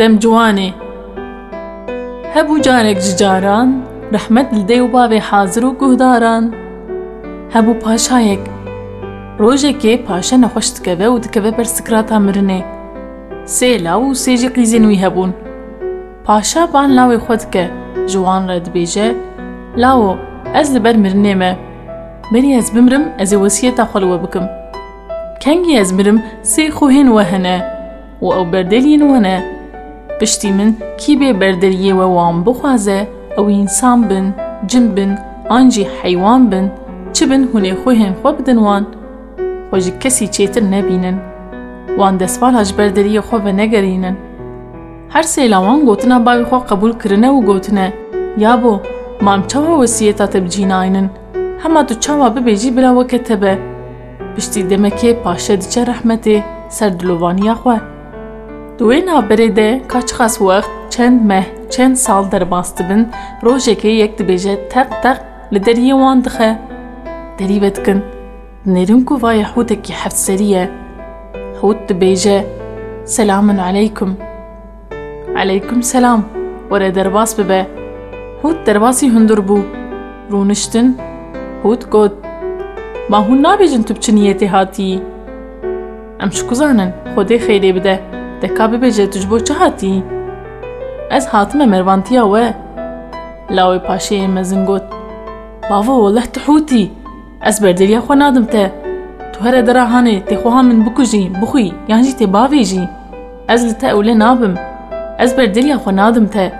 دم جوانه هبو جارك ججاران رحمت لديو بابي حاضر و قهداران هبو پاشايك روجه كي پاشا نخوش تكبه و تكبه بر سكراتا مرنه سي لاو سيجي قيزينوي هبون پاشا بان لاوي خود كه جوان رد بيجه لاو از لبر مرنه ما بني از بمرم از وسيطة خلوه بكم كنگي از مرم سي خوهين وهنه و أو بردلين وهنه kengî ez mirim sê xwehên we hene û ew berdeliyên we ne piştî min kî bê berderiyê we wan bixwaze ew însan bin cin bin an jî heywan bin çi bin hûnê xwehên xwe bidin wan xwe ji kesî çêtir nebînin wan destvala ji berderiyê xwe ve negerînin her sêla wan gotina bavê xwe qebûl kirine û gotine ya bo mam çawa wesiyeta te bicînayinin hema tu çawa bibêjî bila weke te be piştî demekê paşe diçe rehmetê ser dilovaniya xwe Di wê naberê de ka çiqas wext çend meh çend sal derbas dibin rojekê yek dibêje teq teq li deriyê wan dixe derî ve dikin dinêrin ku vayê hûtekî hevserî ye hût dibêje selamun دکا بی بجه تجبو چه هاتی؟ از حاتمه مروانتیا وه؟ لاوی پاشه ایم مزن گوت باو اوله تحوتی از بردلیا خو نادم ته تو هره دراهانه تی خوها من بکو جی بخوی یعنجی تی باوی جی از لتا اوله نابم. از بردلیا خو نادم ته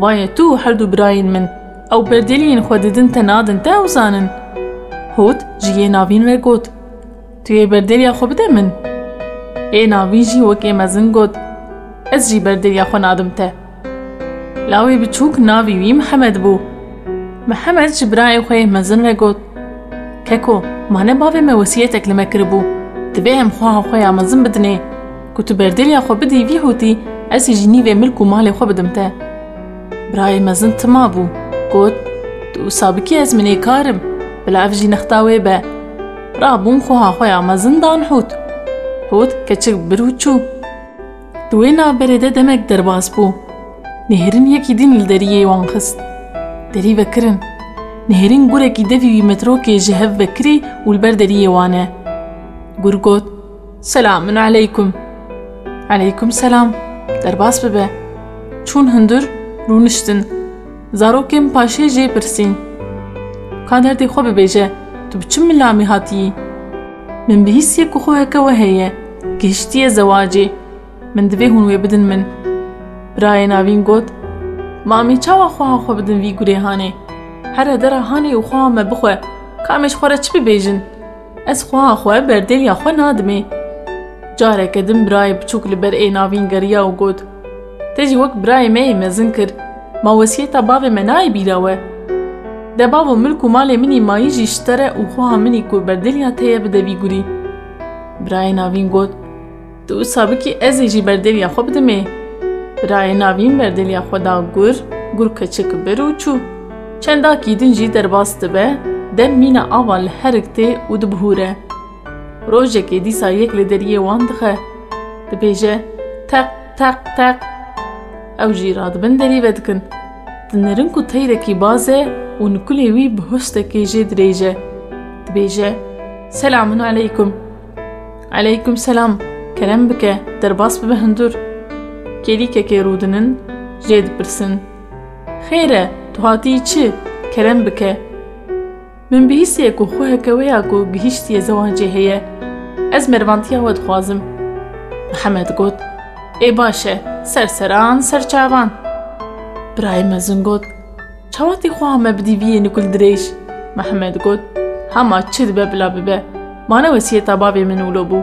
وای تو حردو براین من. أو بردلین خو ددن ته نادن ته اوزانن هوت جیه ناوین ور گوت تو یه بردلیا من؟ ای ناوی جی وکی مزن گوت از جی بردر یا خو نادم ته لاوی بچوک ناوی وی محمد بو۔ محمد جی برای خوی مزن را گوت۔ ککو مانه باوی می وسیعت اکلمه کربو۔ دبی هم خواه خوی مزن بدنه کتو بردر یا خو بدی وی حوتی از جی نیوی ملک و مال خو بدم ته برای مزن تما بو۔ گوت دو سابکی از منی کارم۔ بلا افجی نختاوی به رابون خواه خوی مزن دان حوتو çû di wê navberê de demek derbas bû nêrîn yekî din li deriyê wan xist derî vekirin nêrîn gurekî devî wî metrokê ji hev vekirî û li ber deriyê wan e gur got selamun aleykum aleykum selam derbas bibe çûn hundir rûniştin zarokên paşê jê pirsîn ka derdê xwe bibêje tu bi çi milamî hatiyî min bihîstiye ku xwe heke we heye gihiştiye zewacê min divê hûn wê bidin min birayê navîn got mamî çawa xweha xwe bidin vî gurêhanê here dera hanê û xweha me bixwe kamê ji xwe re çi bibêjin ez xweha xwe berdêliya xwe nadimê careke din birayê biçûk li ber ê navîn geriya û got Te jî wek birayê me yê mezin te re û xweha minî ku berdeliya te ye bide vî gurî Birayê navîn got Tu wisa bikî ez ê jî berdeliya xwe bidimê Birayê navîn berdeliya xwe da gur gur keçik bir û çû Çendakî din jî derbas dibe dem mîna ava li herik tê û dibihûre Rojekê dîsa yek li deriyê wan dixe dibêje teq teq teq ew jî radibin derî ve dikin نرنكو تيركي بازه ونكل وي بهشتكي جي دريجة بيجة سلام عليكم عليكم سلام كلام بك درباس ببهندور كيليكا كيرودنن جيد برسن خيرا تهاتي چه كلام بك من بهيسي اكو خوه كويا اكو بهيشتي زواجي هي از مروانتيا ود خوازم۔ محمد قد اي باشا سرسران سرچاوان سر برايم مزن گوت چواتی خواه همه بدی بیه نکل دریش محمد گوت همه چید به بلا ببه مانا وسیه تا باوی منولو بو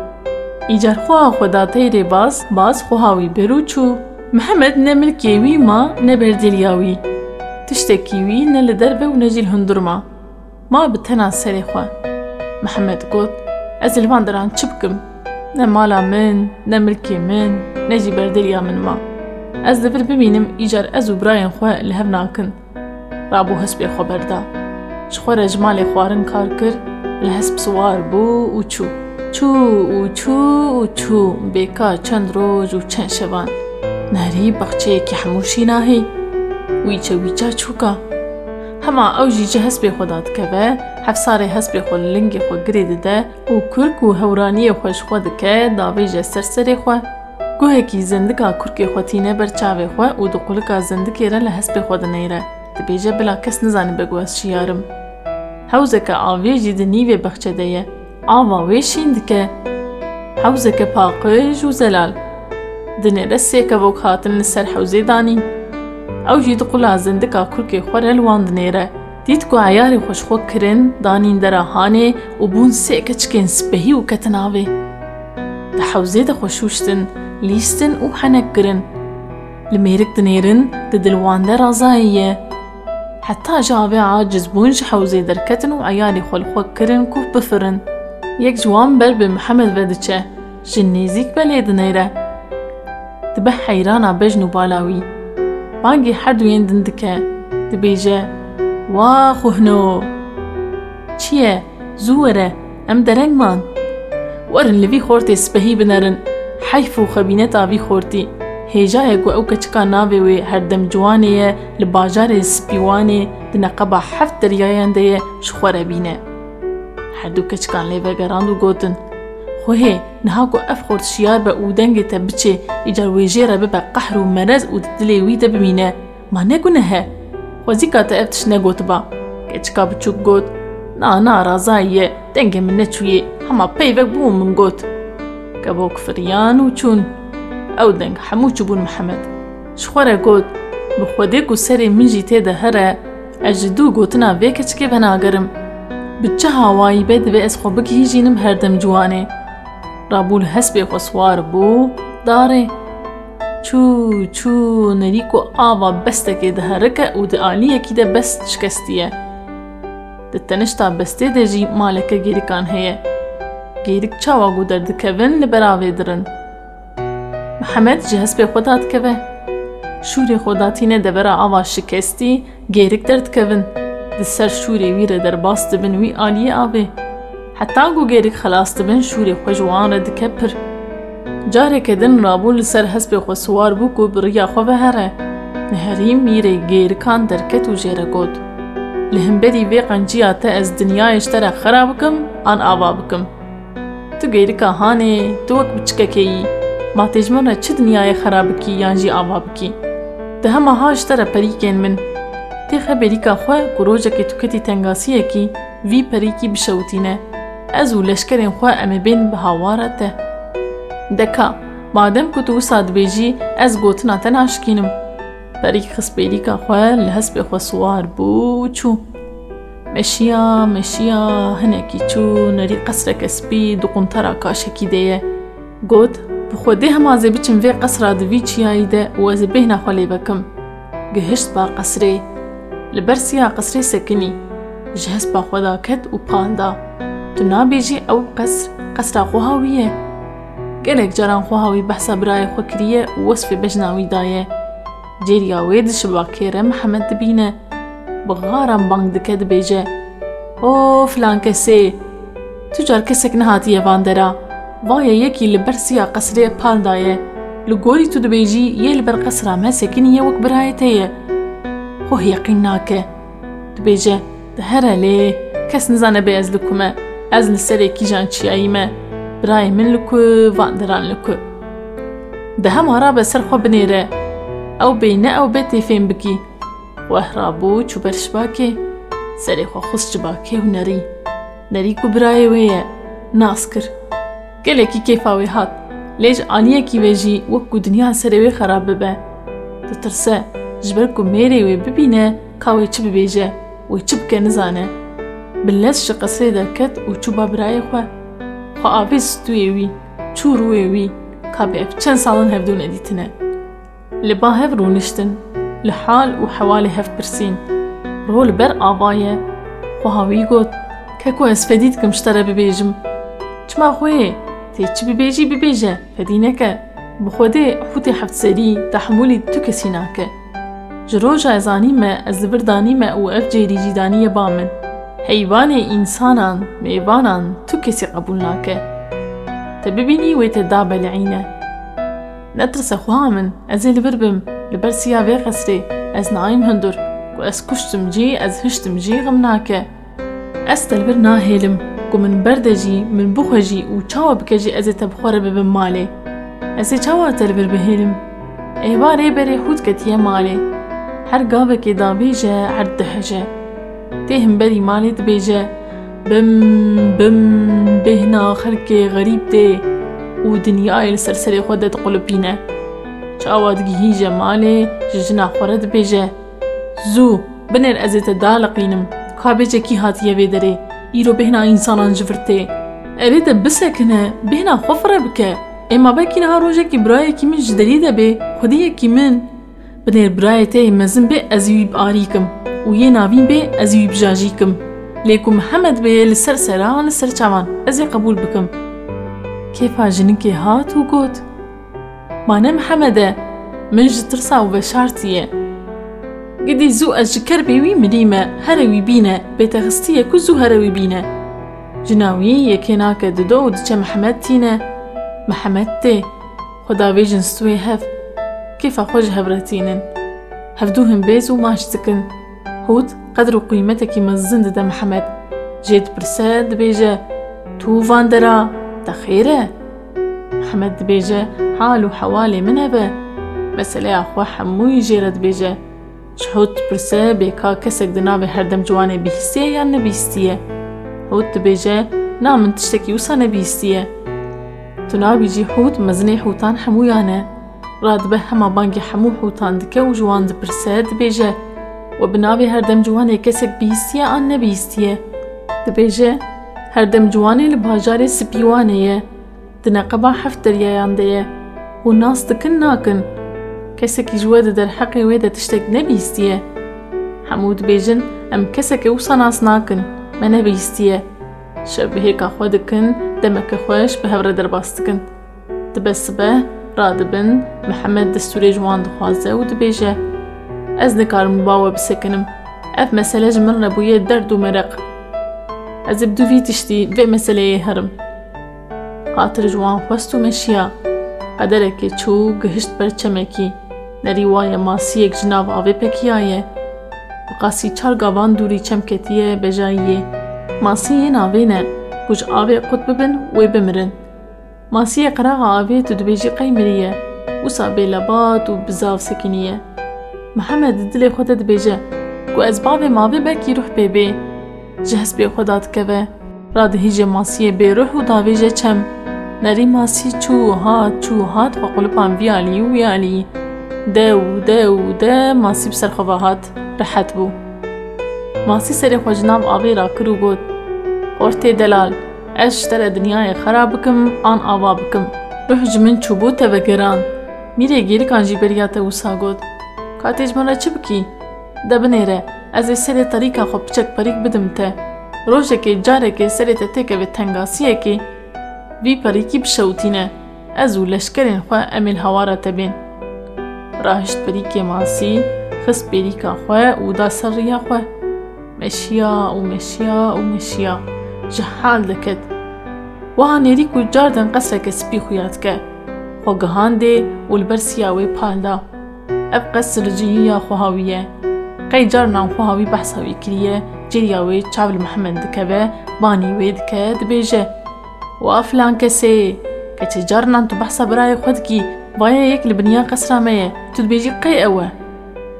ایجار خواه خدا تیره باز باز خواهوی برو چو محمد نمل کیوی ما نبردیل یاوی تشت کیوی نل دربه و نجیل هندر ما ما بتنا سری خواه محمد گوت از الواندران چپکم نمالا من نمل کی من نجی بردیل یا من ما û birayên xwe li hev nakin rabû hespê xwe berda ji xwe re ji malê xwarin kar kir li hesp siwar bû û çû çû û çû û çû bêka çend roj û çend şevan نهری بەخچەیەکی هەمووشی ناهێ ویچە ویچە چووکە هەما ئەو ژیجە هەست پێ خۆدا دکەبە هەفسارێ هەست پێ خۆ لنگی خۆ گرێ دەدە و کورک و هەورانیە خۆشخوا دکە داوێژە سەرسەرێ خۆ گوهێکی زندکا کورکێ خۆتینە بەرچاوێ خۆ و دقولکا زندکێرە لە هەست پێ خۆ دنەیرە دەبێژە بلا کەس نزانێ بەگوەز شیارم هەوزەکە ئاوێژی دنیوێ بەخچەدەیە ئاوا وێشین دکە. حوزەکە پاقژ و زەلال. دنێرە سێکە بۆ هاتن لەسەر حوزێ دانین. ئەو ژی دقولا زندکا کورکێ خۆرە لوان دنێرە. دیت کو عیاری خۆشخۆ کرن دانین دەراهانێ و بوون سێکە چکێن سپەهی و کەتناوێ. دە حوزێ دەخۆشوشتن. لیستن و حەنەکگرن li mêrik dinêrin di dilwande razayî ye heta ji avê aciz bûn ji hewzê derketin û liefsten op gaan kunnen. De merkteneren de delwander razaïe. حتى جابعة جزبون شحو زي دركتن وعيالي خلق وكرن كوف بفرن. يك جوان بر محمد بدتش جنيزيك بليد نيرة تبه حيرانة بج نوبالاوي بانجي حد وين دندكا تبيجا واخو هنو چيه؟ زورة. ام درنگ من ورن لبي خورتي بنرن. Û xebîneta vî xortî هێژایەک و ئەو کەچکا ناوێ وێ هەردەم جوانەیە لە باژارێ سپیوانێ دنەقەبا هەفت دەریایەندەیە شخۆرە بینە هەردوو کەچکان لێ بەگەڕاند و گوتن. خۆهێ نهاکو ئەف خۆرت شیار بە و دەنگێتە بچێ ئیجار وێژێرە ببە قەحر و مەرەز و دلێ وی دەبمینە ما نەگونە هە خۆزی کاتە ئەف تش نەگوت بە کەچکا بچووک گوت نا ناڕازاییە دەنگێ من نەچوویێ هەما پەیڤەک بوو من گوت. کە بۆ کفریان و چوون ئەو دەنگ هەموو چوو بوون محەممەد شخۆرە گوت بە خودێک و سەرێ منجی تێدە هەرە ئەژ دوو گوتنا vê keçikê venagerim bi çi hawayî bê divê ez xwe bigihîjînim herdem ciwanê rabû li hespê xwe swar bû darê çû çû nerî ku ava bestekê diherike û di aliyekî de best şikestiye di tenişta bestê de jî گیرک چاوا گو درد کوین لبراوی درن. محمد جهز به خود داد کوه شوری خود داتینه دبرا آوا شکستی گیرک درد کوین دسر شوری ویره در باست بین وی آلیه آوه حتا گو گیرک خلاص دبین شوری خوش رد کپر جاره که دن رابول سر حس به بو کو بریا خوبه هره نهری میره گیرکان درکت و جهره لهم بدی وی قنجیاته از دنیایش تره خرابکم آن آوابکم tu gêrika hanê tu wek biçikekê yî ما têjmana çi dinyayê xera bikî yan jî ava bikî di hema ha ji te re perîkên min tê xeberîka xwe ku rojekê tu ketî tengasiyekî vî perîkî bişewitîne ez û leşkerên xwe em ê bên bi hawara te deka madem ku tu wisa dibêjî ez gotina te naşikînim perîk xist bêrîka xwe li hespê xwe siwar bû hinekî çû nerî qesreke spî di quntara kaşekî de ye got bi xwedê hemazê biçim vê qesra di vî çiyayî de û ez ê bêhna xwe lê bikim gihişt ba qesrê li ber siya qesrê sekinî ji hespa xwe da ket û panda tu nabêjî ew qesr qesra xweha wî ye gelek caran xweha wî behsa بغارم بانگ دکد بیجه أو فلان کسی. تو جار کسک نهاتیه واندرا وای یکی لبر سیا قصره پال دایه لگوری تو دبیجی یه لبر قصره مسکین یه وک برای تایه خوه یقین ناکه دبیجه ده هره لی کس نزانه بی از لکومه از لسر اکی جان چیاییمه برای من لکو واندران لکو. ده هم عرابه سرخو بنیره أو بینه أو بیتی فیم بگی ez li ku me ez li serê kîjan çiyayî me birayê min li ku van deran li ku di hema ra be ser xwe binêre ew bê ne ew bê tê fêm bikî weh rabû çû ber şibakê serê xwe xist ji bakê û nerî nerî ku birayê wê ye nas kir gelekî kêfa wê hat lê ji aniyekî wê jî لحال و حوالي هف برسين رول بر آبايا وهاوي قد كاكو اسفديد كمشترى ببيجم چما خوي تي چي ببيجي ببيجا فدينكا بخودي حوتي حفت سري تحمولي تو كسيناكا جروجا ازاني ما از برداني ما أو اف جيري جيداني بامن. حيوان انسانان ميبانان تو كسي قبولناكا تببيني ويتدابل عينة نترس اخوها من ازي البربم لبر سیاوی قصده از نایم هندور و از کشتم جی از هشتم جی غم ناکه از تلبر نا هیلم من برده جی من بخو جی و چاو بکجی از تبخوره ببن ماله از چاو تلبر به هیلم ایواره خود کتیه مالي هر گاوه که دابی جه هر دهه جه تیهم بری بم بم بهنا خرک غریب ده و دنیا ایل سرسر خودت قلبینه چاواد گهیجه مالی ججنا خورد بیجه. زو بنر ازت دالقینم کابیجه کی هاتیه بیدره ایرو بهنا انسانان جفرته. اریت بسکنه بهنا خفره بکه. اما باکی نها روژه که برای کمین جدری ده بی خودی کمین بنر برای ته مزن بی ازیوی باری کم. و یه ناوین بی ازیوی بجاجی کم. لیکو محمد بی لسر سران سر چوان ازی قبول بکم. کیفا جنگی هاتو گوت؟ مانه محمدة منج ترسا و بشارتیه گدی زو از جکر بیوی مریمه هروی بینه بیتغستیه کو زو هروی بینه جناوی یکی ناکه ددو دچه محمد تینه محمد تی خدا بیجن ستوی هف کیفا خوش هبرتینن هفدوهم بیز و ماشتکن هود قدر و قیمته که مززند ده محمد. جید برسه دبیجه تو واندرا تخیره؟ خیره Tu van dera te xêr e Mihemed dibêje hal û hewalê min hebe meseleya xwe hemûyî jê re dibêje ji hûd dipirse bêka kesek di navê herdem ciwanê bîstiye yan nebîstiye hûd dibêje na min tiştekî wisa nebîstiye Tu nabî jî hûd mezinê hûtan hemûyan e radibe hema bangê hemû hûtan dike û ji wan دنا قبا حفتر يا يانديه و ناس تكن ناكن كسك جواد در حقي ويدا تشتك نبيستيه حمود بيجن أم كسك وصا ناس ناكن ما نبيستيه شب هيك أخوادكن دمك خوش بهبر در باستكن دبس به رادبن محمد دستوري جوان دخوازه و دبيجه از نكار مباوه بسكنم أف مسألة جمرنا بويا درد و مرق. از بدو في تشتي في مسألة هرم gihişt ber çemekî nerî waye masiyek ji nav avê pekiyaye bi qasî çar gavan dûrî çem ketiye bejayiyê masiyê navê ne ku ji avê qut bibin wê bimirin masiyê qeraxa avê tu dibêjî qey miriye wisa bêlebat û bizav sekiniye Mihemed di dilê xwe de dibêje ku ez bavê mavê bekî ruh pê bê ji hespê xwe da dikeve radihîje masiyê bêruh û davêje çem nerî masî çû hat çû hat xwe qulupan vî alî û wî alî de û de û de masî bi ser xwe hat rehet bû masî serê xwe ji nav avê ra kir û got Ortê delal ez ji te re dinyayê xera bikim an ava bikim ruh ji min çûbû te vegeran mîrê gêrikan jî beriya te wisa got katê ji min وی پریکی بشوتینه ازو لشکرین خواه امیل هوارا تبین راشت پریکی ماسی خس پریکا خواه أو دا سر ریا خواه مشیا و مشیا و مشیا جحال دکت وانی ریکو جاردن قصر کسپی خویات که خو گهان ده و البر سیاوی پالا اف قصر جیه یا خوهاویه قی جار نام خوهاوی بحثاوی کریه جریاوی چاول محمد دکبه بانی وید که دبیجه و افلان کسی که چه جرنان تو بحث برای خود کی باید یک لبنیا قصر میه تو بیجی قی اوه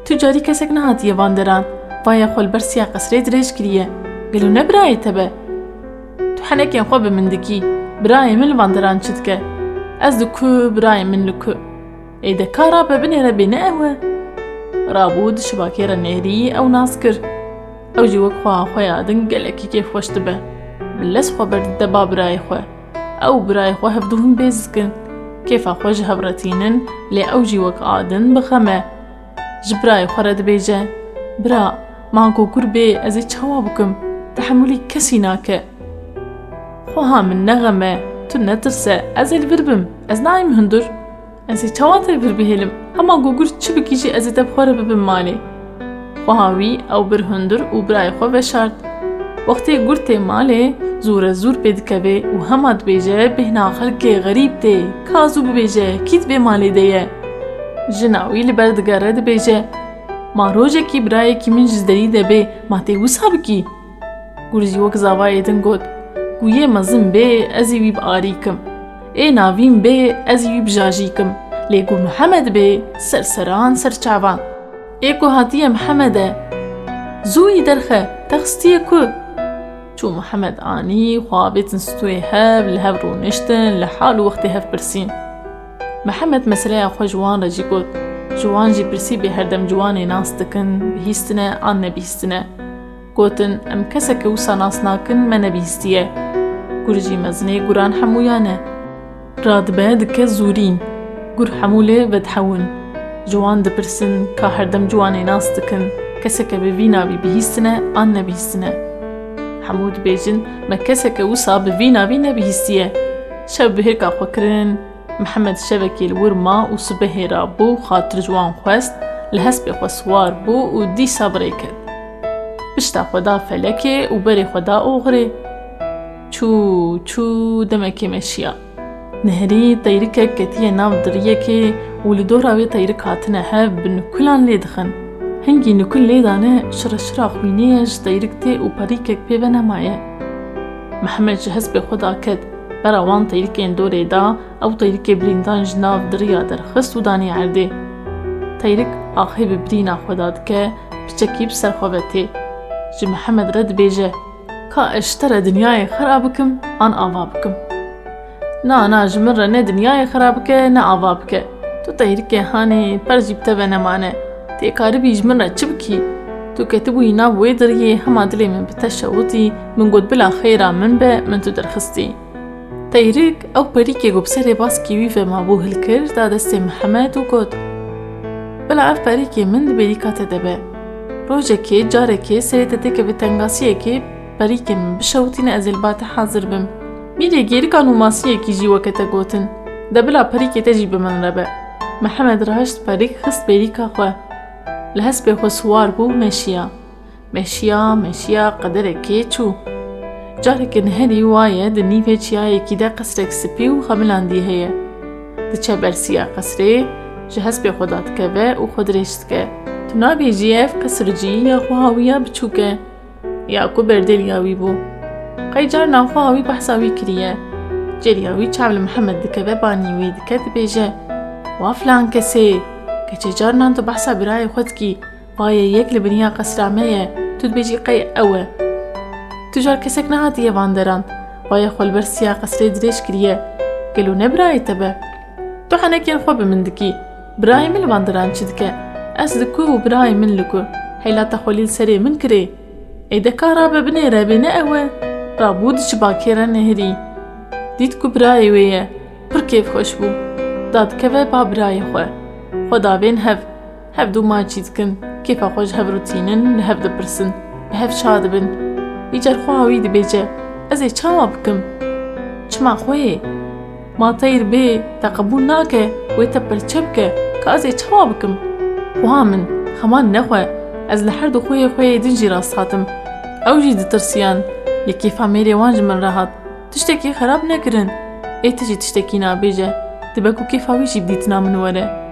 تو جاری کسی نهاتی واندران باید خل برسیا قصری درش کریه گلو نبرای تبه تو حنک یه من دکی برای من واندران چد که أز دکو برای من لکو ایدا کارا ببینه را بین اوه رابود شباکی را نهری أو ناسکر أو جوک خواه خواه دنگل اکی که خوشت به بلس خواه برد دباب رای خواه أو برای خواه بدون بیزکن كيف خواه جهب رتینن لی أو جیوک آدن بخمة؟ جبرای خورد بیجه برا مانگو گر بی ازی چوا بکم تحملی کسی ناکه خواه من نغمة. تو نترسه ازی البربم از نایم هندور ازی چوا تر بر بیهلم اما گو گر چو بکیجی ازی دب ببم مالی خواه أو بر هندور أو برای خواه بشارد و وەختێ گورتێ مالێ زورە زور پێ دکەوێ و هەما دبێژە بهنا خەلکێ غەریب تێ کازوو ببێژە کیت بێ مالێ دەیە ژناوی لەبەر دگەرە دەبێژە ما ڕۆژێکی برایەکی من ژدەری دەبێ ما تێ وسا بکی. گورجی وەک زاوایەتن گوت گویێ مەزم بێ ئەزی وی بئاریکم ئێ ناویم بێ ئەزی وی بژاژیکم لێگو محەممەد بێ سەرسەران سەرچاوان ئێکو هاتیە محەممەدە زووی دەرخە تەخستیە کو. چوو محەممەد ئانی خوابێتن ستوێ هەب لە هەب ڕوونشتن لە حال و وەختی هەف پرسین محەممەد مەسرەیە خۆ جوان ڕەجی گوت جوانجی پرسی بێ هەردەم جوانێ ناس دکن بهیستنە ئان نەبیستنە گوتن ئەم کەسەکە وسا ناس ناکن مە نەبیستیە گورجی مەزنەی گوران هەمویانە ڕادبە دکە زورین. gur hemû lê vedhewin Ciwan dipirsin ka herdem ciwanê nas dikin keseke bi vî navî bihîstine حمود بيجن ما كسك وصا بفينا بينا بهستية. شاب بهيكا فكرن محمد شبكي الورما وصبه رابو خاطر جوان خوست لهس بخسوار بو ودي صبريكت بشتا خدا فلكي وبري خدا أغري. چو چو دمكي مشيا. نهري طيركك كتية نام دريكي ولدورا وي طيركاتنا هاب بن كلان ليدخن. دخن هنگی نکل لیدانه شرا شرا خوینیش طیرکتی و پریکک پیوه نمایه. محمد جهز به خدا کد. برا وان طیرکین دوره دا أو طیرک بریندان جناف دریا در خست و دانی عرده. طیرک آخی ببرینا خدا دکه بچکی بسر خوابتی. جی محمد رد بیجه. کا اشتر دنیای خراب بکم آن آوا بکم نا نا جمرة نه دنیای خراب بکه نه آوا بکه تو طیرکه هانی پر جیبته به نمانه تێکارە بیژمن رە چ بکی تو کەتبووی ناو وێ دەریێ هەما دلێ من بتەشەوتی من گوت بلا خێرا من بێ من تو دەرخستی تەیرک ئەو پەریکێ گوبسەرێ باسکی وی فێما بوو هلکرد دا دەستێ محەممەد و گوت بلا ئەف پەریکێ من دبێری کاتە دەبێ ڕۆژێکێ جارێکێ سرێتە تێکە بە تەنگاسیەکێ پەریکێ من بشەوتینە ئەزل باتە حازر بم. میرێ گێریکان و ماسیەکی ژیوەکەتە گوتن دەبلا پەریکێ تەژی بمن ڕەبە محەممەد ڕهشت پەریک خست بێریکا خوێ لحس به خسوار بو مشیا مشیا مشیا قدر کی چو جاره که نه دیوایه د نیو چیا یکی د قصرک سپیو خملاندی هه د چبر سیا قصره جهس به خدات که و أو خود رشت که تو نابی جی قصر جی یا خواهوی بچو که یا کو بردل یاوی بو. قیجار نا خواهوی بحثاوی کریه. جریاوی چاول محمد دکه و بانیوی دکه دبیجه وافلان کسی. کەچێ جارنان تو بەحسا برایە خۆتکی وایە یەک لە بنیا قەسرامەیە تو بێژی قەی ئەوە توژار کەسێک نەهاتیە واندەران وایە خۆلبەر سیا قەسرێ درێژ کریە گەلو نەبرایتە بە تو حەنەکیان خۆ بە من دکی برای من واندەران چ دکە ئەس دکو و برای من لکو هەیلاتە خۆلیل سەرێ من کرێ ئەی دەکارا بە بنێرە بێنە ئەوە ڕابوو دچ باکێرە نەهری دیت کو برای وەیە پڕ کێف خۆش بوو دادکەوە با برایە خوێ خۆداوێن هەف هەفتوو ماچی دکن کێفا خۆش هەڤروتینن لە هەف دەپرسن بە هەف شا دەبن ئیجار خواوی دەبێجە ئەزێ چاوا بکەم چما خۆیێ ماتەیر بێ تەقبول ناکە وێتە پەرچە بکە کە ئەزێ چاوا بکەم خوا من خەمان نەخوا ئەس لە هەردوو خۆیە خۆی دنجی ڕاست هاتم. ئەوژی دترسیان لە کێفا مێرێوانج من ڕاهات تشتێکی خراپ نەکردن ئێتەژی تشتێکی نابێژە دبەک و کێفاویشی دیتنا من وەرە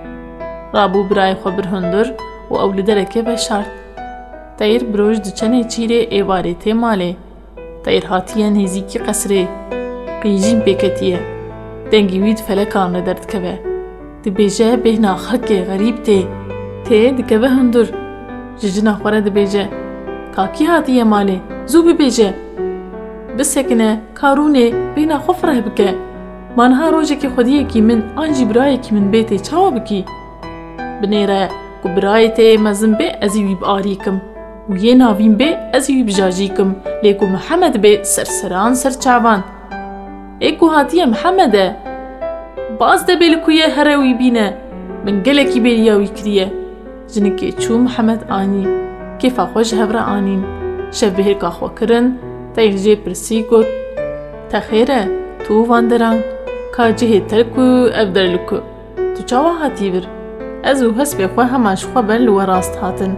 ڕابوو برای خۆ برهندر و ئەو لە دەرەکێ بەشارد تەیر برۆژ دچەنێ چیرێ ئێوارێ تێ مالێ تەیر هاتیە نێزیکی قەسرێ قیژین پێکەتیە دەنگی وید فەلەکان لە دەردکەوێ دبێژە بێنا خەکێ غەریب تێ تێ دکەوە هەندور ژجنا خۆرە دەبێژە کاکی هاتیە مالێ زوو ببێژە بسەکنە کارونێ بێنا خۆ فرە بکە مانها ڕۆژێکی خودیەکی من ئانجی برایەکی من بێتێ چاوە بکی. بنێرە tê mezin bê ez ê wî biarîkim û yê navîn bê ez ê wî bijajîkim lê ku Mihemed bê serseran serçavan ê ku hatiye Mihemed e baz de bê li ku ye here wî bîne min gelekî bêriya wî kiriye jinikê çû Mihemed anî kêfa xwe ji hev re anîn şev bi hêrka xwe kirin te از و هس به خواه همان شخوا بل و راست هاتن.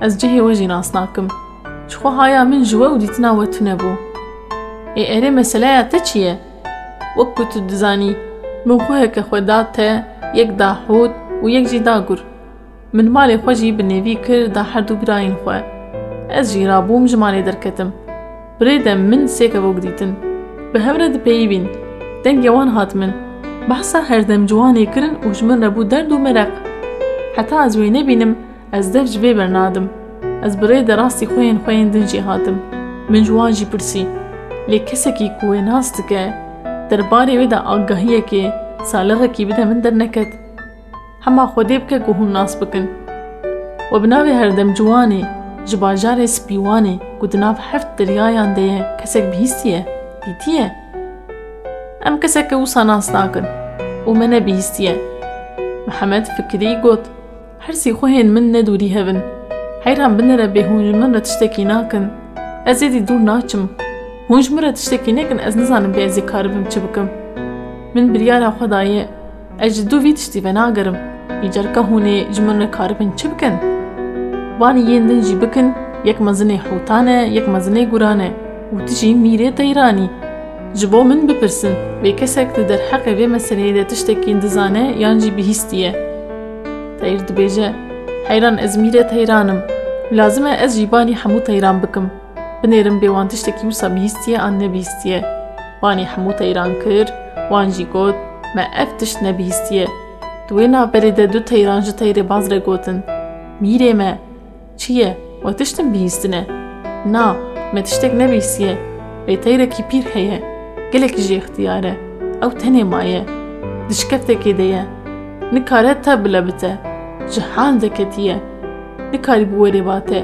از جه و جی ناسناکم. شخوا هایا من جوا و دیتنا و تنبو ای اره مسئله تا چیه؟ وکو تو دزانی من خواه که خواه دا تا یک دا حود و یک جی دا گر من مال خواه جی به نوی کر دا هر دو براین خواه از جی رابوم جمالی درکتم بریده من سیکه وگ دیتن. به همرد پیی بین دنگ یوان هات من بحثا هر دم جوانی کرن و جمن ربو درد و مرق حتى از وی نبینم از دفج بی برنادم. از برای دراستی خوین خوین دنجی هاتم. من جوان جی پرسی. لی کسی که کوه ناست که در باری وی دا آگاهیه که سالغه کی بده من در نکت. همه خودیب که گوه ناس بکن. و بناوی هر دم جوانی جباجار سپیوانی گو دناف هفت دریایان دیه. کسی که بیستیه دیتیه ام کسی که أو ساناس داکن أو منه بیستیه محمد فکری گوت. حرسي خوين من ندو دي هبن. حيران بن ربي هونج من تشتكي ناكن. أزيدي دور ناچم. هونج مرة تشتكي ناكن أز نزانم بي أزي كاربم چبكم. من بريالا خداي اجدو في تشتي بناغرم يجر كهوني جمن كاربن چبكن. وان يندن جيبكن يك مزنه حوتانه يك مزنه گورانه و تجي ميري تيراني. جبو من بپرسن. و کسک در حقه به مسئله ده تشتکین دزانه یانجی بهیستیه. Û tu jî mîrê teyranî ji bo min bipirsin vê kesek di derheqê vê meseleyê de tiştekî dizane yan jî bihîstiye teyr dibêje heyran ez mîrê teyranim lazim e ez jî banî hemû teyran bikim binêrim bê wan tiştekî wisa bihîstiye an nebihîstiye wanî hemû teyran kir wan jî got me ev tişt nebihîstiye di wê navberê de du teyran ji teyrê baz re gotin mîrê me çi ye we tiştin bihîstine na me tiştek nebihîstiye lê teyrekî pîr heye gelekî jî ixtiyar e ew tenê maye dişkeftekê de ye نکاره تا بلبته. جهان دکتیه. نکاری بوری باته.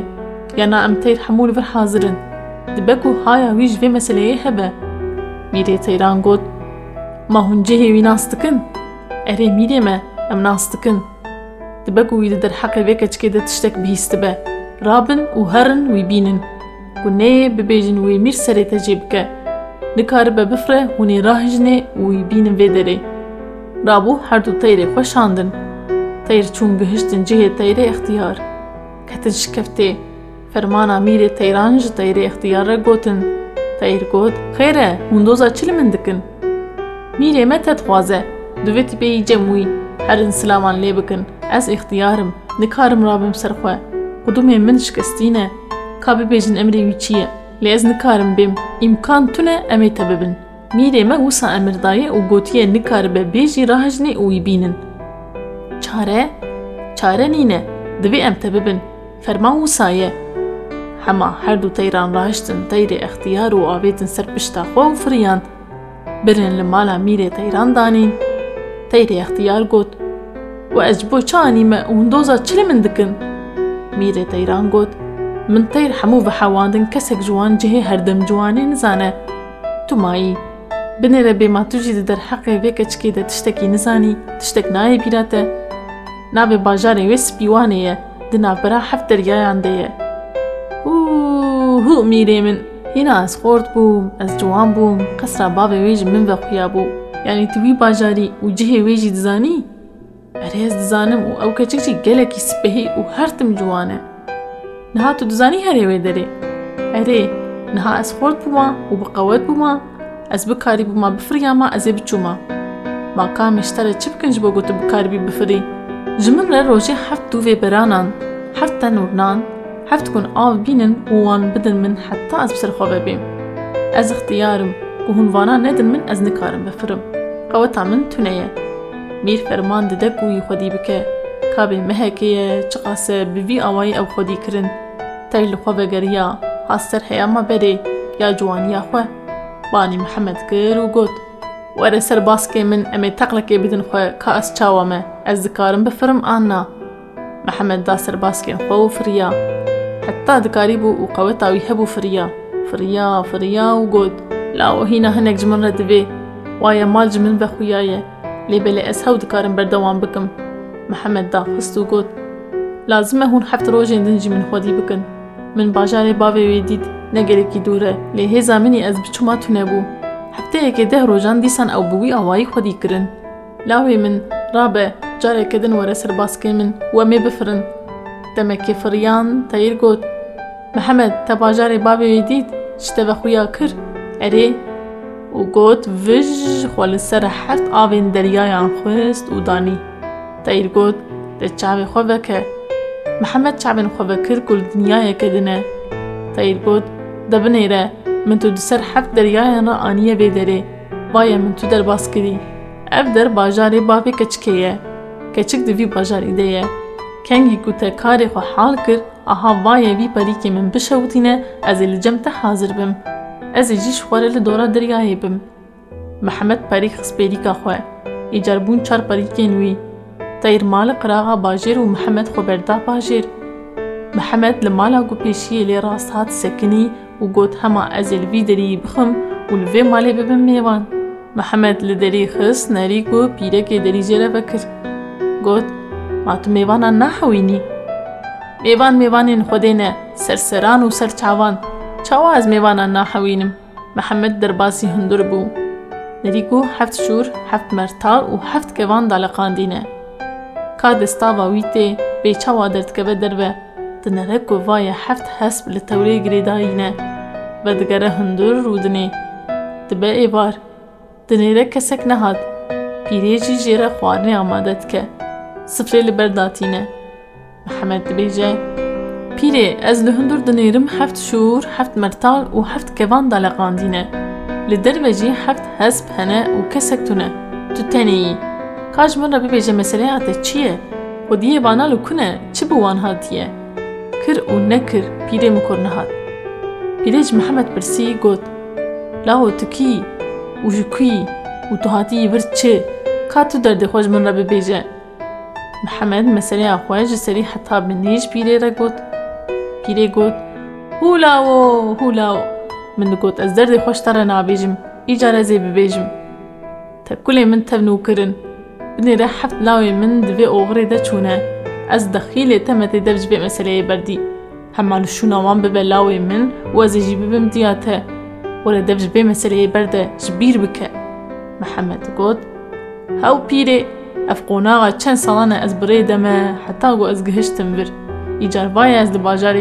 یعنی ام تیر حمول ور حاضرن. دبکو هایا ویج وی مسئله ایه هبه. میره تیران گود ما هنجه هیوی ناستکن. اره میره ما ام ناستکن. دبکو ویده در حقه وی کچکی ده تشتک بهیسته به. رابن و هرن وی بینن. گو نیه ببیجن وی میر سره تجیب که. نکاره به بفره هونی راه جنه وی بینن ویدره du teyrê xwe şandin teyr çûn gihiştin cihê teyrê ixtiyar ketin şikeftê fermana mîrê teyran ji teyr got xêr e hûn doza çi li min dikin mîrê me te dixwaze divê tîpeyî cem wî herin silaman lê bikin ez ixtiyarim nikarim rabim ser xwe qudumê min şikestîne ka bibêjin emrê wî çi ye lê ez nikarim bêm îmkan tune em ê te bibin میرې ما وسا أمر دای أو ګوتیه نکار به بیجی راهجنی أو یبینن چاره چاره نینه د وی ام تببن فرما وسایه حما هر دو تیران راهشتن تیر اختیار أو اویتن سر پشتا خو فریان برن له مالا میرې تیران دانین تیر اختیار ګوت و از بو چانی ما اون دوزا چلی من دکن میرې تیران ګوت من تیر حمو به حوادن کسک جوان جهه هر دم جوانین زانه تو مایی بنره ما تجد در حق بك تشكي ده تشتكي نزاني تشتك ناي بيراتا نابي باجاري ويس بيوانية دنا برا حفتر يايانديه هو میره من. هینا از خورد بوم از جوان بوم قصر باب ویج من يعني و خویا بو. یعنی توی باجاری و جه ویجی دزانی اره از دزانم و أو کچک چی گله و هرتم جوانا جوانه. نها تو دزانی هره ویدره اره نها از خورد بوما و بقوت بوما از بکاری بو ما بفری اما از بچو ما ما کام اشتر چپ کنج بو گوتو بکاری بی بفری؟ جمن را روشی هفت دو وی برانان هفت تا نورنان هفت کن آو بینن وان بدن من حتا از بسر خوابه بیم. از اختیارم که هنوانا ندن من از نکارم بفرم. قوتا من تونه میر فرمان دده گوی خودی بکه. کابی مهکیه چقاسه بیوی آوای أو خودی کرن. تایل خوابه گریا هستر حیاما بری یا جوانی خواه بانی محەممەد کرد و گوت وەرە سەر باسکێ من ئەمێ تەقلەکێ بدن خوێ کا ئەس چاوەمە ئەس دکارم بفرم ئانا محەممەددا سەر باسکێن خۆ و فریا حتا دکاری بوو و قەوەتاوی هەبوو فریا فریا فریا و گوت لاوە هینە هەنێک جمن دەبێ وایە مال من بە خویایە لێ بەلێ ئەس هەو دکارم بەردەوام بکەم محەممەددا خست و گوت لازمە هون هەفت ڕۆژێن دنجی من خۆدی بکەن من باژارێ باوێ وێ دیت نەگەرێکی دوورە لێ هێزا منی ئەس تو نەبوو هەفتەیەکێ دە ڕۆژان دیسان ئەو بووی ئاوایی خودی کردن لاوێ من ڕابە جارێکەدن وەرە سەر باسکێ من وە مێ بفرن دەمەکێ فریان تەیر گوت محەممەد تە باژارێ باوێ دیت شتە بە خویا کرد ئەرێ و گوت vij xwe li ser heft avên deryayan xwist û danî. Teyr got di çavê xwe veke. Mihemed çavên xwe vekir ku li dinyayeke dine. Teyr got de binêre min tu di ser heft deryayan re aniye vê derê. Vaye min tu derbas kirî. Ev der bajarê bavê keçikê ye. Keçik di vî bajarî de ye. Kengî ku te karê xwe hal kir aha vaye vî perîkê min bişewitîne ez ê li cem te hazir bim. Ez ê jî ji xwe re li dora deryayê bim. Mihemed perî xist pêrîka xwe. Îcar bûn çar perîkên wî. Teyr mala qiraxa bajêr û Mihemed xwe berda bajêr. Mihemed li mala ku pêşiyê lê rast hat sekinî û got hema ez ê li vî deriyî bixim û li vê malê bibim mêvan. Mihemed li derî xist nerî ku pîrekê derî jê re vekir. Got, ma tu mêvanan nahewînî? Mêvan mêvanên Xwedê ne, serseran û serçavan. Çawa ez بدگره هندور رودنی دبه ایبار دنیره کسک نهاد. پیریه جی جیره خوارنی آمادت که. سفره لبرداتینه محمد دبیجه پیری از لهندور دنیرم هفت شور هفت مرتال و هفت کوان دالقاندینه لدربه جی هفت هسب هنه و کسک تونه. تو تنیی کاش من را ببیجه مسئله آتی چیه؟ و دیه بانالو کنه چی بوان هاتیه؟ کر و نکر. پیره مکرنه هاتیه پیریج محمد پرسی گوت لاو تو و جو و تو هاتی ور چه کا من را ببیجه محمد مسئله أخواج سری حتا بنیش پیری را گوت پیری گوت هولاو هولاو. من گوت از درد خوشتر نابیجم ایجار ازی ببیجم تا کلی من تب نو کرن بنی را حفت لاوی من دوی اغری دا چونه. از دخیل تمت دفج به مسئله yî û tu hatiyî vir çi? Ka tu derdê xwe ji min re bibêje? Mihemed meseleya xwe ji serî heta binêj pîrê re got. Pîrê got, Hûlawo, hûlawo. Min digot ez derdê xwe ji te re nabêjim, îcar ez ê bibêjim.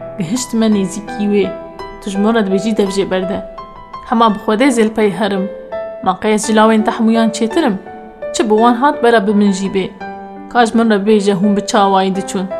Tekulê min tev nûkirin. Binêre heft lawê min di vê oxirê de çûne. Ez dexîlê te me tê dev ji vê meseleyê berdî. Hema li şûna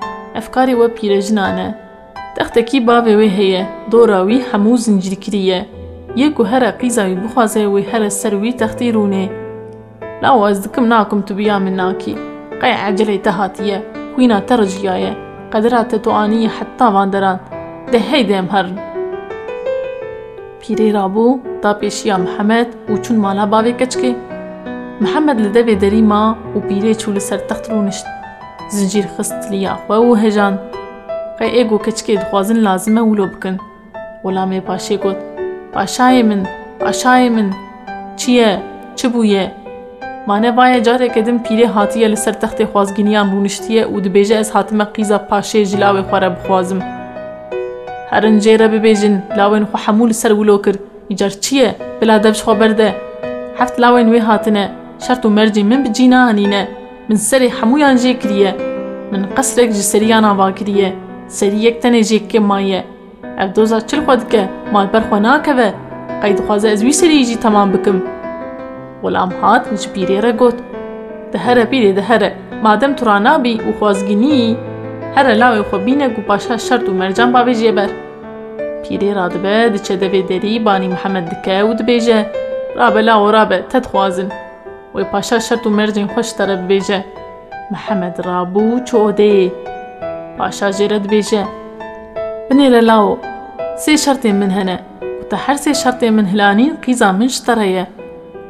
افکاری و پیرجنانه تخت کی باوی وی هیه دورا وی همو زنجیر کریه یکو هر قیزاوی بخوازة وی هر سر وی تختی رونه لاو از دکم ناکم تو بیا من ناکی قیع عجلی تهاتیه کوینا ترجیه قدرات تو آنی حتا واندران ده هی دیم هر. پیری رابو تا پیشیا محمد و چون مالا باوی کچکه. محمد لده به ما و پیری چول سر تخت رونشت nebû. Çi got Mihemed nehat ser rê. Çi singê got pîrê ku ta Mihemed tûrek pê vekir, Mihemed got, Pîrê, ka bide pêşiya min, mirov bi qewlê Xwedê çawa jinan dixwaze em ê wisa bikin. Ez van tiştan nizanim. Efkarê we pîrejinan e. Textekî bavê wê heye, dora wî hemû zincîrkirî ye. Yê ku here qîza wî bixwaze wê here ser wî textê rûnê. Law ez dikim من سری حمویان جی کریه من قصرک جی سریان آوا کریه سری یک تنه جی که مایه أو دوزا چل خود که مال برخوا ناکه و قید خوازه از وی سری جی تمام بکم. غلام هات جی پیری را گوت دهره پیری دهره مادم تو را نابی و خوازگینی هر لاوی خو بینه گو پاشا شرط و مرجان با بجیه بر. پیری را دبه دچه دوی دری بانی محمد دکه و دبیجه. رابه لاو رابه تد خوازن. و پاشا شرط و خوش طرف بیجه. محمد رابو چوده پاشا جرد بیجه. بنی للاو سه شرط من هنه. و تا هر سه شرط من هلانی قیزا منش تره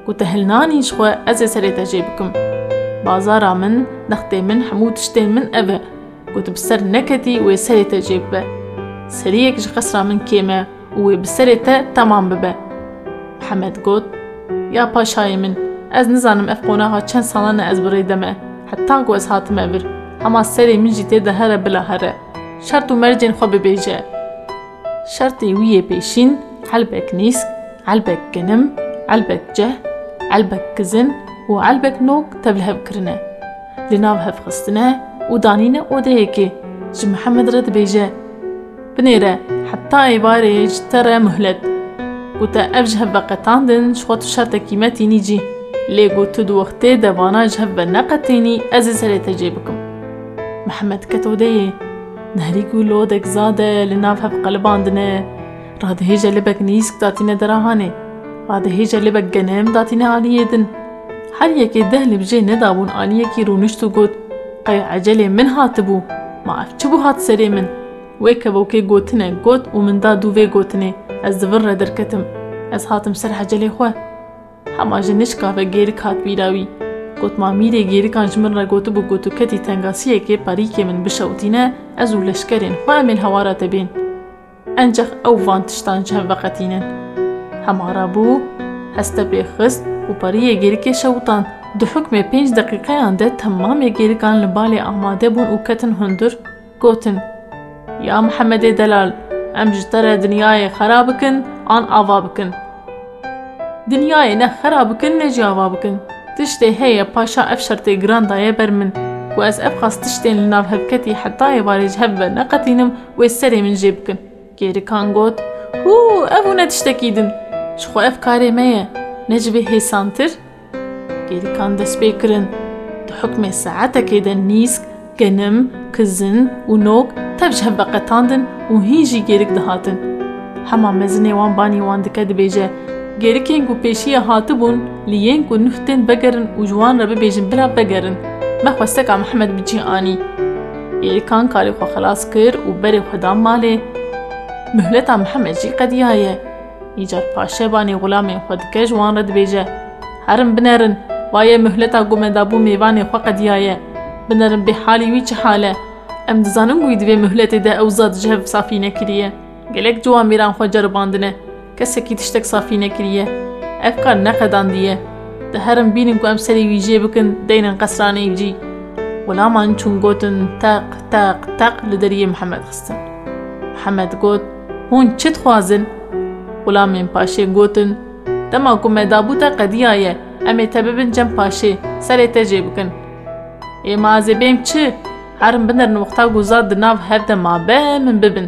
و تا هلنانیش خواه از سری تجیب کم بازارا من نخته من حمود شتین من اوه. و تا بسر نکتی و سری تجیب به سری یک من کیمه و بسری تا تمام ببه. محمد گوت یا پاشای من. Ez nizanim ev qonaxa çend salan ez birê deme heta ku ez hatime vir hema serê min jî tê de here bila here şert û mercên xwe bibêje şertê wî yê pêşîn helbek nîsk helbek genim helbek ceh helbek kizin û helbek nok tevlihev kirine li nav hevxistine û danîne odeyekê ji Mihemed re dibêje binêre heta êvarê ji te re muhlet û te ev ji hev veqetandin ji xwe tu şertekî metînî cî لێگو تو دووەختێ دەواناژ هەب بە نەقەتێنی ئەزی سەرێتە جێ بکەم محەممەد کەتۆدەیە نهریک و لۆدێک زادە لە ناو هەب قەلباندنە ڕادهێژە لەبەک نیسک داتینە دەراهانێ ڕادهێژە لەبەک گەنم داتینە عالیێدن هەر یەکێ دەه لە بژێ نەدابوون عالیەکی ڕوونشت و گوت قەی عەجەلێ من هاتبوو ماف چ بوو هات سەرێ من. وێ کە بەوکێ گوتنە گوت و مندا دووێ گوتنێ ئەس دڤڕ ڕە دەرکەتم ئەس هاتم سەر حەجەلێ خوێ هما جنش کافه گیر کات بیراوی گوت ما میره گیر کانج من را گوتو بو گوتو کتی تنگاسیه که پاری که من بشوتینه ازو لشکرین و امین هوارا تبین انجخ أو وانتشتان جه وقتینن هما را بو هست بیخست و پاری گیر که شوتان دو حکم پینج دقیقه انده تمام گیر کان لبال آماده بون أو کتن هندر گوتن یا محمد دلال ام جتر دنیای خراب کن آن آوا بکن دنیای نه خراب کن نه جواب کن تشت هی پاشا افشرت گران دای بر من و از اف خاص تشت لناف هب کتی حتی وارج هب و نقطینم و سری من جیب کن گیری کان گوت هو افو نتشت کیدن شخو اف کاری میه نجبه هی سانتر گیری کان دست بیکرن تو حکم ساعت کیدن نیسک گنم کزن و نوک تبجه بقتاندن و هیجی گیرک دهاتن همه مزنی وان بانی وان دکد بیجه گریکین گو پیشی هاتی بون لیین گو نهتن بگرن و جوان را ببیجن بلا بگرن. مه خوسته که محمد بجی آنی. یلکان کاری خو خلاص کر و بری خدام ماله مهلتا محمد جی قدیه ایجار پاشه بانی غلام خود که جوان را دبیجه هرم بنرن وایه مهلتا گو مدابو میوان خو قدیه بنرن به حالی وی چه حاله؟ ام دزانم گویدوی مهلت ده اوزاد جهب صافی نکریه. گلک جوان میران خود جرباندنه. کەسێکی تشتێک سافی نەکریە ئەفکار نەقەدان دیە دەهرم بینم کو ئەم سەری ویژێ بکن دەینن قەسرانەی جی وەلامان چون گوتن تەق تەق تەق لە دەریە محەممەد خستن محەممەد گوت هون چت خوازن وەلامێن پاشێ گوتن دەما کو مەدابوو تە قەدیایە ئەمێ تە ببن جەم پاشێ سەرێ تەجێ بکن ئێمە ئازێ بێم چ هەرم نوختا گوزار دناو هەر دەما بە من ببن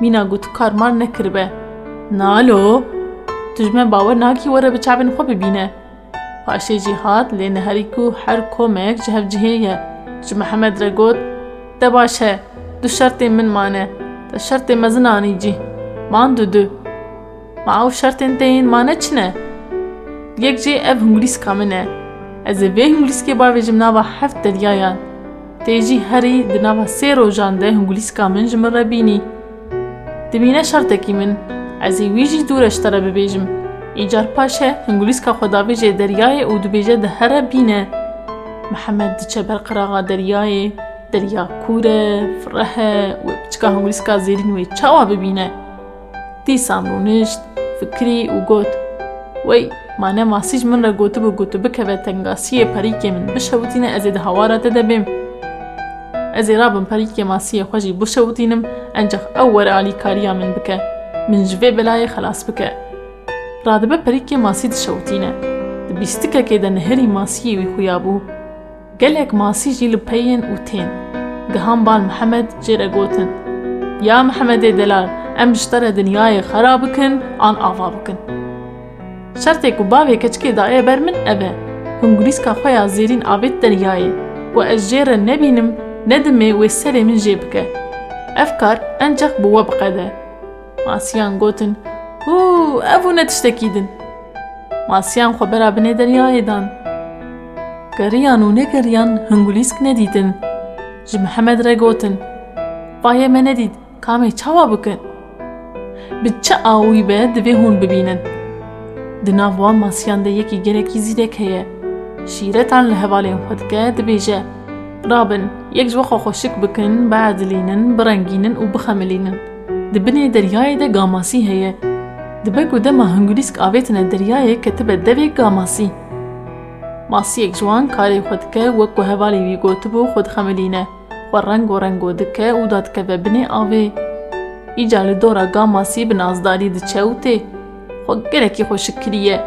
مینا گوت کارمار نکربه نالو تجمع باور ناکی وره بچابن خو ببینه پاشێ جیهات لێ نەهریک و هەر کۆمێک ji hev cihêye ji Mihemed re got de baş e du şertên min mane te şertê mezin anî cî man du du ma ew şertên te yên mane çi ne yek jê ev hûngilîska min e ez ê vê hûngilîskê bavêjim nava heft deryayan tê jî herî di nava sê rojan de hûngilîska min ji min re bînî dibîne şertekî min ez ê wî jî dûr ji te re bibêjim îcar paş e hingulîska xwedavê jê deryayê û dibêje di here bîne Mihemed diçe ber qiraxa deryayê derya kûr e fireh e wê piçika hingulîska zêrîn wê çawa bibîne dîsan rûnişt fikirî û got wey mane masî ji min re gotibû xwe jî bişewitînim encex ew were alîkariya min bike min ji vê belayê xelas bike radibe perîkê masî dişewitîne di bîstikekê de neherî masiyê wî xuya bû gelek masî jî li peyên û tên gihan bal Mihemed jê re gotin ya Mihemedê delal em ji te re dinyayê xera bikin an ava bikin şertê ku bavê keçikê daye ber min ev e hûngurîska xwe ya zêrîn avêt deryayê ku ez jê re nebînim ندمي وسلي جيبك. أفكار انجح بوا بقادة ماسيان قوتن هو أفو نتشتكيدن. ماسيان خبرا بني دريا إيدان قريان ونقريان هنغوليسك نديتن جي محمد رقوتن فاية ما نديد كامي چاوا بكن. بچا آوي به دوهون ببينن. دناوان ماسيان ده يكي گره كيزي ده كيه شيرتان لحوالي مفتقه دبيجه. رابن يك جوخو خوشك بكن بعد لينن برانجينن و بخملينن دبني دريايه ده قاماسي هيا دبكو ده ما هنگوليسك آويتنا دريايه كتبه دوي قاماسي ماسي يك جوان كاري خودك وكو هوالي وي قوتبو خود خملينه. و رنگو رنگو دكه و دادكه ببني آوي ایجال دورا قاماسي بنازداري ده چهو ته خو گرهكي خوشك كريه.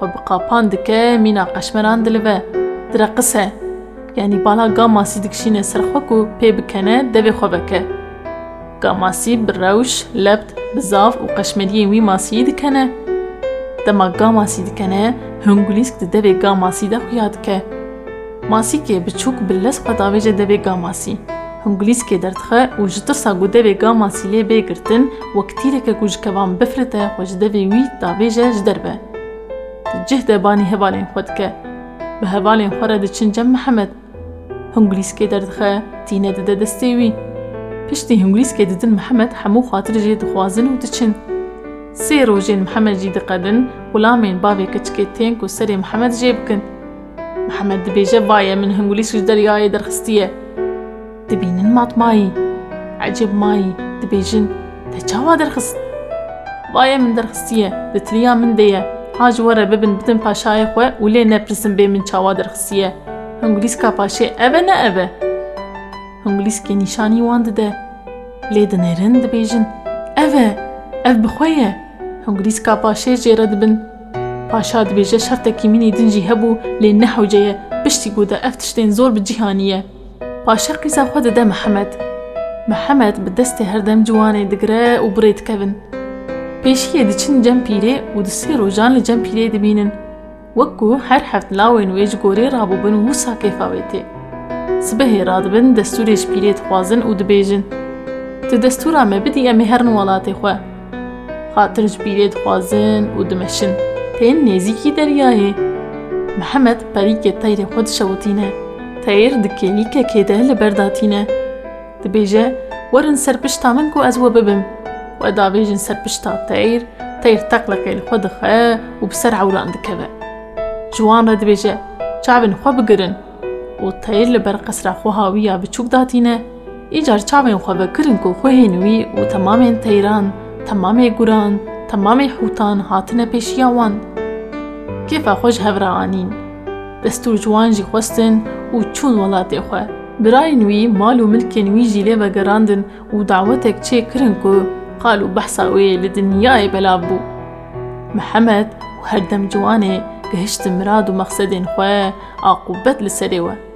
خو بقاپان دكه مينا قشمران دلوه درقسه. یعنی بالا گاماسی دکشین سرخوکو پی بکنه دوی خوبکه. گاماسی بروش، لبت، بزاف و قشمدیه وی ماسی دکنه. دما گاماسی دکنه هنگولیسک ده دوی گاماسی ده خویاد که. ماسی که بچوک بلس قداویج دوی گاماسی. هنگولیسک دردخه و جتر ساگو دوی گاماسی لیه و وقتی رکه گوش کوام بفرته خوش دوی وی داویج جدربه. جه دبانی هبالین خود که. Re diçin cem Mihemed. Hingulîskê derdixe tîne dide destê wî. Piştî hingulîskê didin Mihemed hemû xatir jê dixwazin û diçin. سێ ڕۆژێن محەممەد جی دقەدن وڵامێن باوێ کچکێ تێنک و سەرێ محەممەد جێ بکن محەممەد دبێژە وایە من هەنگولی سوش دەریایە دەرخستیە دبینن ماتمایی عجب مایی دبێژن دە چاوا دەرخست وایە من دەرخستیە دەتریا من دەیە حاج وەرە ببن بدن پاشایە خوێ و لێ نەپرسم بێ من چاوا دەرخستیە هەنگلیسکا پاشێ ئەvە نە ئەvە هەنگلیسکێ نیشانی وان ددە لێ دەنێرن دبێژن ئەvە ئەv بخۆیە هەنگریسکا پاشێ جێرە دبن پاشا دبێژە شەرتێکی منی دنجی نەحوجەیە پشتی گوودە ئەف تشتێن زۆر بجیهانیە پاشە قیسا خۆ دەدە محەممەد محەممەد بە دەستی هەردەم جوانێ دگرە و دکەون پێشیە دچن جەم پیرێ و دسێ ڕۆژان لە جەم پیرێ دبینن وەکو هەر هەفت لاوێن وێژ گۆرێ ڕابووبن و وسا کێفاوێتێ سبەهێ ڕادبن دەستورێش پیرێت خوازن و دبێژن Tu destûra me bidî em ê herin welatê xwe خاطر ji bîrê dixwazin û dimeşin tên nêzîkî deryayê Mihemed perîkê teyrê xwe dişewitîne teyr di kêlîkekê de li ber datîne dibêje werin ser pişta و دابیجن سر پشتا تیر تیر تقلق این خود خواه و بسر عولان دکبه جوان را دبیجه چابن خواه بگرن و تیر لبر قصر خواه ویا بچوک داتینه ایجار چابن خواه بگرن که خواه نوی و تمام تیران تمام گران تمام حوتان هاتنه پیشی آوان کیف خوش هفر آنین دستور جوان جی خوستن و چون ولاته خواه برای نوی مال و ملک نوی جیله و گراندن و دعوتک چه کرن که دنیای بەلاو بوو محەممەد و هەردەم جوانێ گەهشت مراد و مەخسەدێن خوێ ئاقوبەت لەسەرێوە